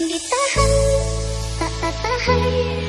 Ditahan tak tahan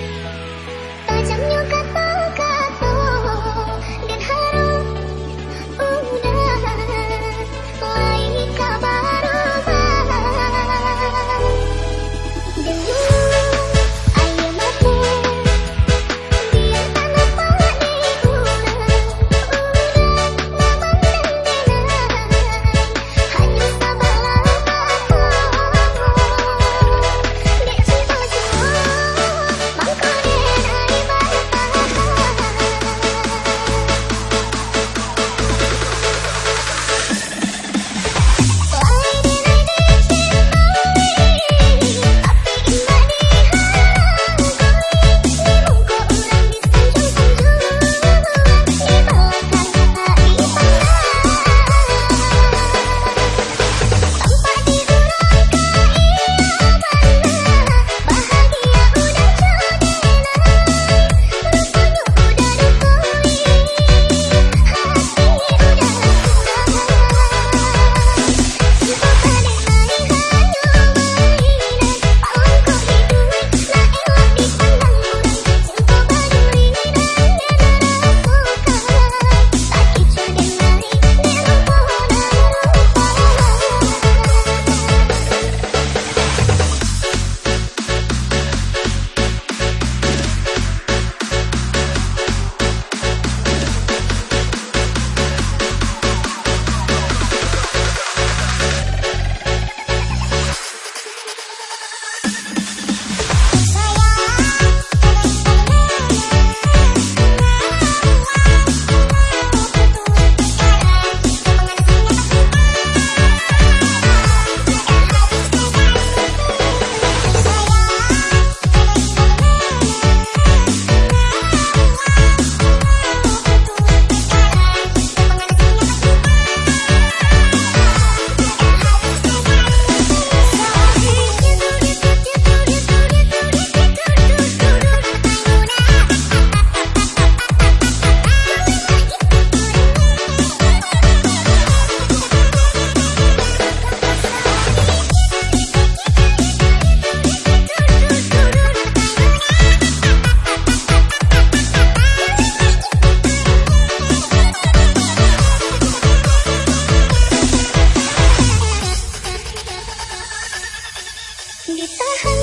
Ditahan,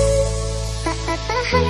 tak tahan